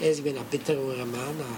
es ist a bitterer Mann, a